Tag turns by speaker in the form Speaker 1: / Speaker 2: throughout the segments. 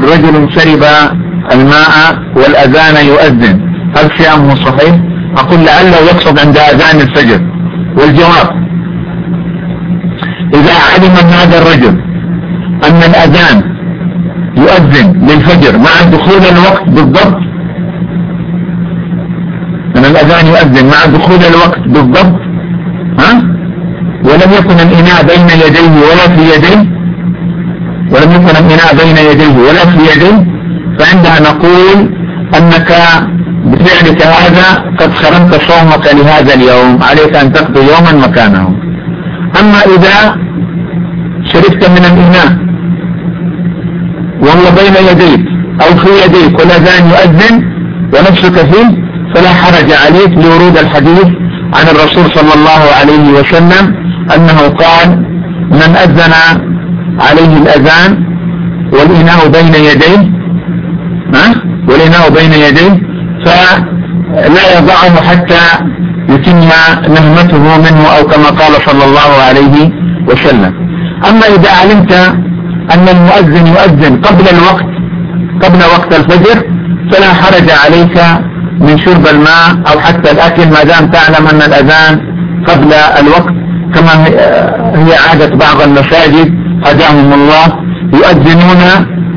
Speaker 1: يقول رجل شرب الماء والأذان يؤذن. هل صيامه صحيح؟ أقول لعله يقصد عند أذان الفجر والجواب. إذا علم هذا الرجل أن الأذان يؤذن للفجر مع دخول الوقت بالضبط أن الأذان يؤذن مع دخول الوقت بالضبط ها؟ ولم يكن الإناء بين يديه ولا في يديه ولم يكن الإناء بين يديه ولا في يديه فعندها نقول أنك بفعلك هذا قد خرمت صومك لهذا اليوم عليك أن تقضي يوما مكانه. أما إذا شربت من الإناء وهو بين يديك أو في يديك والأذان يؤذن ونفسك فيه فلا حرج عليك لورود الحديث عن الرسول صلى الله عليه وسلم أنه قال من أذن عليه الأذان والإناء بين يديه والإناء بين يديه فلا يضعه حتى يتم نهمته منه أو كما قال صلى الله عليه وسلم. أما إذا علمت أن المؤذن يؤذن قبل الوقت قبل وقت الفجر فلا حرج عليك من شرب الماء أو حتى الأكل ما دام تعلم أن الأذان قبل الوقت كما هي عادة بعض المساجد. هداهم الله يؤذنون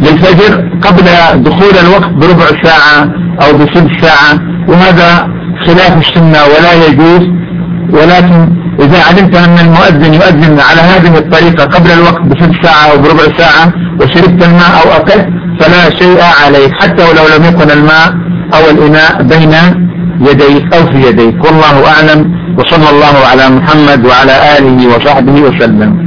Speaker 1: للفجر قبل دخول الوقت بربع ساعة أو بثلث ساعة وهذا خلاف السنة ولا يجوز. ولكن إذا علمت أن المؤذن يؤذن على هذه الطريقة قبل الوقت بثلث ساعة أو بربع ساعة وشربت الماء أو أكلت فلا شيء عليك حتى ولو لم يكن الماء أو الإناء بين يديك أو في يديك. والله أعلم وصلى الله على محمد وعلى آله وصحبه وسلم.